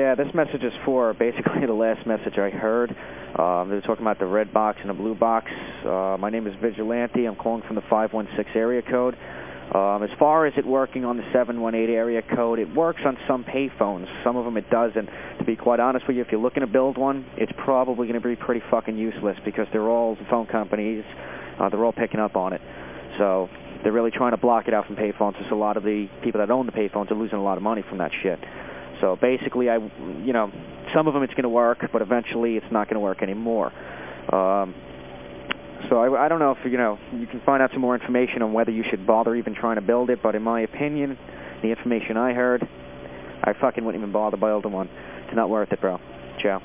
Yeah, this message is for basically the last message I heard. Um, they were talking about the red box and the blue box. Uh, my name is Vigilante. I'm calling from the 516 area code. Um, as far as it working on the 718 area code, it works on some payphones. Some of them it doesn't. To be quite honest with you, if you're looking to build one, it's probably going to be pretty fucking useless because they're all phone companies. Uh, they're all picking up on it. So they're really trying to block it out from payphones. Just a lot of the people that own the payphones are losing a lot of money from that shit. So basically, I, you know, some of them it's going to work, but eventually it's not going to work anymore. Um, so I, I don't know if, you know, you can find out some more information on whether you should bother even trying to build it, but in my opinion, the information I heard, I fucking wouldn't even bother building one. It's not worth it, bro. Ciao.